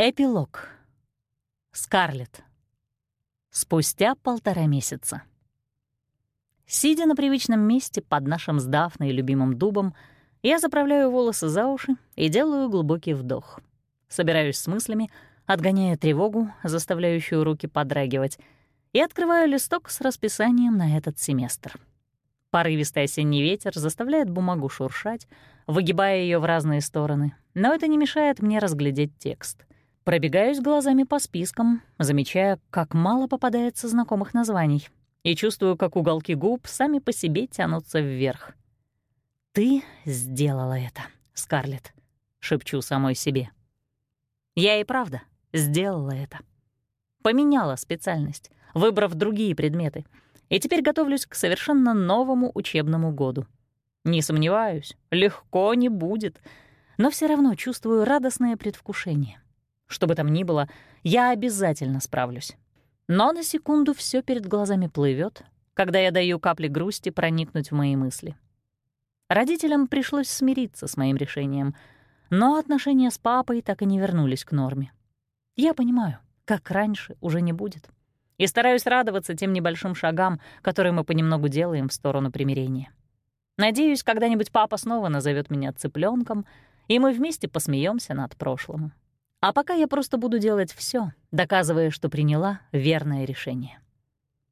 Эпилог. Скарлетт. Спустя полтора месяца. Сидя на привычном месте под нашим с Дафной любимым дубом, я заправляю волосы за уши и делаю глубокий вдох. Собираюсь с мыслями, отгоняя тревогу, заставляющую руки подрагивать, и открываю листок с расписанием на этот семестр. Порывистый осенний ветер заставляет бумагу шуршать, выгибая ее в разные стороны, но это не мешает мне разглядеть текст. Пробегаюсь глазами по спискам, замечая, как мало попадается знакомых названий, и чувствую, как уголки губ сами по себе тянутся вверх. «Ты сделала это, Скарлетт», — шепчу самой себе. Я и правда сделала это. Поменяла специальность, выбрав другие предметы, и теперь готовлюсь к совершенно новому учебному году. Не сомневаюсь, легко не будет, но все равно чувствую радостное предвкушение — что бы там ни было, я обязательно справлюсь. Но на секунду все перед глазами плывет, когда я даю капле грусти проникнуть в мои мысли. Родителям пришлось смириться с моим решением, но отношения с папой так и не вернулись к норме. Я понимаю, как раньше уже не будет. И стараюсь радоваться тем небольшим шагам, которые мы понемногу делаем в сторону примирения. Надеюсь, когда-нибудь папа снова назовет меня цыпленком, и мы вместе посмеемся над прошлым. А пока я просто буду делать все, доказывая, что приняла верное решение.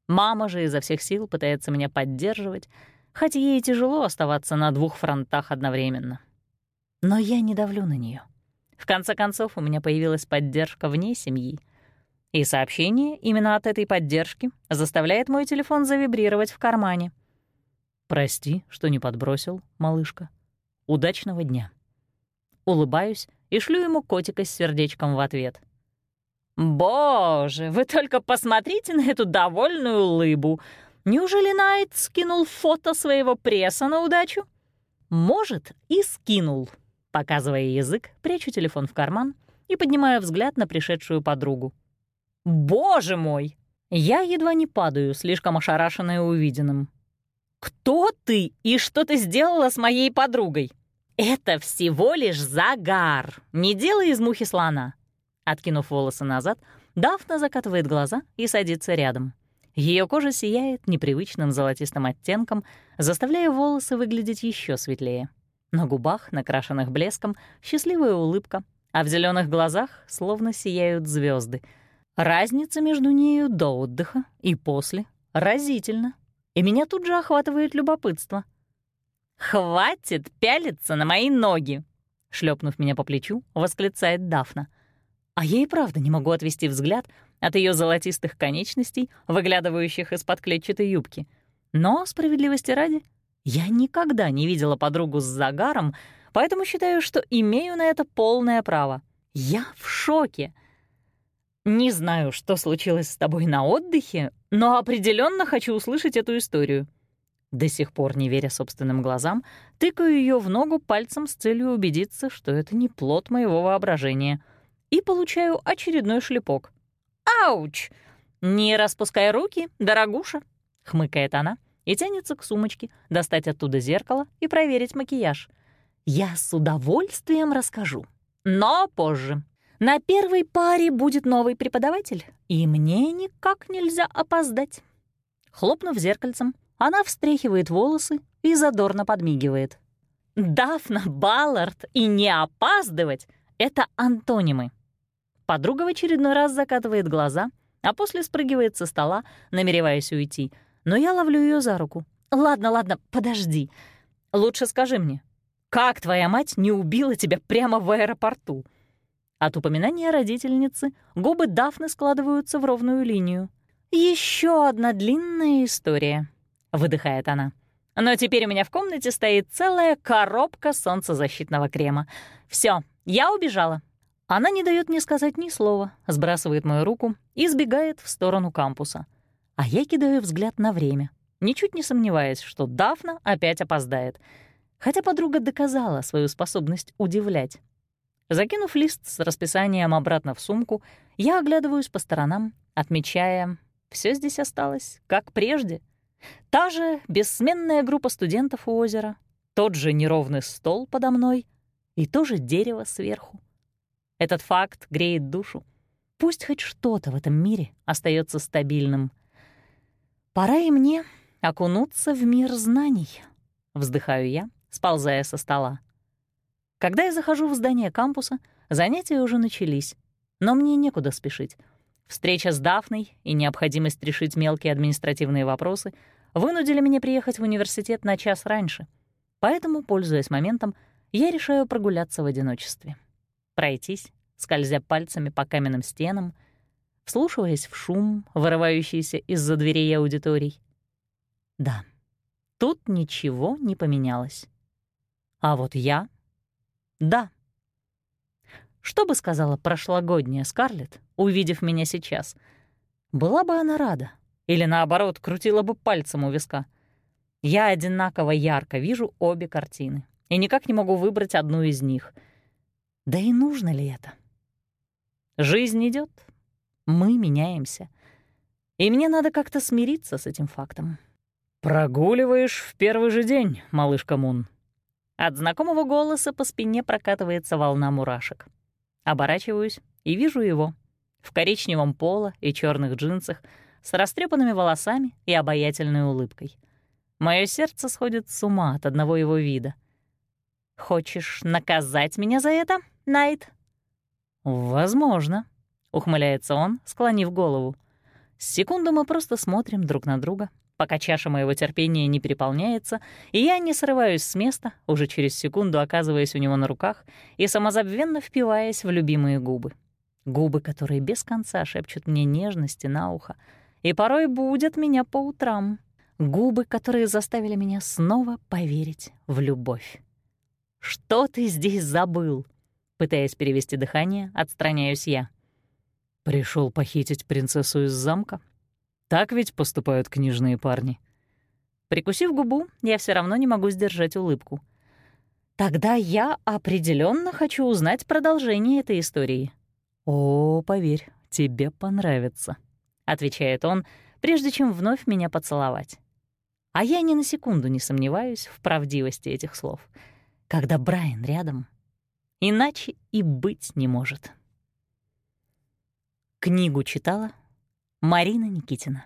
Мама же изо всех сил пытается меня поддерживать, хоть ей тяжело оставаться на двух фронтах одновременно. Но я не давлю на нее. В конце концов, у меня появилась поддержка вне семьи. И сообщение именно от этой поддержки заставляет мой телефон завибрировать в кармане. «Прости, что не подбросил, малышка. Удачного дня». Улыбаюсь и шлю ему котика с сердечком в ответ. «Боже, вы только посмотрите на эту довольную улыбу! Неужели Найт скинул фото своего пресса на удачу?» «Может, и скинул», — показывая язык, прячу телефон в карман и поднимаю взгляд на пришедшую подругу. «Боже мой!» Я едва не падаю, слишком ошарашенная увиденным. «Кто ты и что ты сделала с моей подругой?» «Это всего лишь загар. Не делай из мухи слона». Откинув волосы назад, Дафна закатывает глаза и садится рядом. Ее кожа сияет непривычным золотистым оттенком, заставляя волосы выглядеть еще светлее. На губах, накрашенных блеском, счастливая улыбка, а в зеленых глазах словно сияют звезды. Разница между нею до отдыха и после разительна. И меня тут же охватывает любопытство — «Хватит пялиться на мои ноги!» Шлепнув меня по плечу, восклицает Дафна. А я и правда не могу отвести взгляд от ее золотистых конечностей, выглядывающих из-под клетчатой юбки. Но, справедливости ради, я никогда не видела подругу с загаром, поэтому считаю, что имею на это полное право. Я в шоке. Не знаю, что случилось с тобой на отдыхе, но определенно хочу услышать эту историю. До сих пор, не веря собственным глазам, тыкаю ее в ногу пальцем с целью убедиться, что это не плод моего воображения. И получаю очередной шлепок. «Ауч! Не распускай руки, дорогуша!» — хмыкает она и тянется к сумочке, достать оттуда зеркало и проверить макияж. «Я с удовольствием расскажу, но позже. На первой паре будет новый преподаватель, и мне никак нельзя опоздать». Хлопнув зеркальцем, она встряхивает волосы и задорно подмигивает. «Дафна Баллард и не опаздывать — это антонимы». Подруга в очередной раз закатывает глаза, а после спрыгивает со стола, намереваясь уйти. Но я ловлю ее за руку. «Ладно, ладно, подожди. Лучше скажи мне, как твоя мать не убила тебя прямо в аэропорту?» От упоминания родительницы губы Дафны складываются в ровную линию. Еще одна длинная история. — выдыхает она. «Но теперь у меня в комнате стоит целая коробка солнцезащитного крема. Все, я убежала». Она не дает мне сказать ни слова, сбрасывает мою руку и сбегает в сторону кампуса. А я кидаю взгляд на время, ничуть не сомневаясь, что Дафна опять опоздает. Хотя подруга доказала свою способность удивлять. Закинув лист с расписанием обратно в сумку, я оглядываюсь по сторонам, отмечая, все здесь осталось, как прежде — Та же бессменная группа студентов у озера, тот же неровный стол подо мной и то же дерево сверху. Этот факт греет душу. Пусть хоть что-то в этом мире остается стабильным. Пора и мне окунуться в мир знаний, вздыхаю я, сползая со стола. Когда я захожу в здание кампуса, занятия уже начались, но мне некуда спешить. Встреча с Дафной и необходимость решить мелкие административные вопросы вынудили меня приехать в университет на час раньше. Поэтому, пользуясь моментом, я решаю прогуляться в одиночестве. Пройтись, скользя пальцами по каменным стенам, вслушиваясь в шум, вырывающийся из-за дверей аудиторий. Да, тут ничего не поменялось. А вот я — да. Что бы сказала прошлогодняя Скарлетт, увидев меня сейчас? Была бы она рада? Или, наоборот, крутила бы пальцем у виска? Я одинаково ярко вижу обе картины и никак не могу выбрать одну из них. Да и нужно ли это? Жизнь идет, мы меняемся. И мне надо как-то смириться с этим фактом. «Прогуливаешь в первый же день, малышка Мун». От знакомого голоса по спине прокатывается волна мурашек. Оборачиваюсь и вижу его в коричневом поло и черных джинсах, с растрепанными волосами и обаятельной улыбкой. Мое сердце сходит с ума от одного его вида. «Хочешь наказать меня за это, Найт?» «Возможно», — ухмыляется он, склонив голову. Секунду мы просто смотрим друг на друга, пока чаша моего терпения не переполняется, и я не срываюсь с места, уже через секунду оказываясь у него на руках и самозабвенно впиваясь в любимые губы. Губы, которые без конца шепчут мне нежности на ухо и порой будут меня по утрам. Губы, которые заставили меня снова поверить в любовь. «Что ты здесь забыл?» Пытаясь перевести дыхание, отстраняюсь я. Пришел похитить принцессу из замка? Так ведь поступают книжные парни. Прикусив губу, я все равно не могу сдержать улыбку. Тогда я определенно хочу узнать продолжение этой истории. О, поверь, тебе понравится, отвечает он, прежде чем вновь меня поцеловать. А я ни на секунду не сомневаюсь в правдивости этих слов. Когда Брайан рядом, иначе и быть не может. Книгу читала Марина Никитина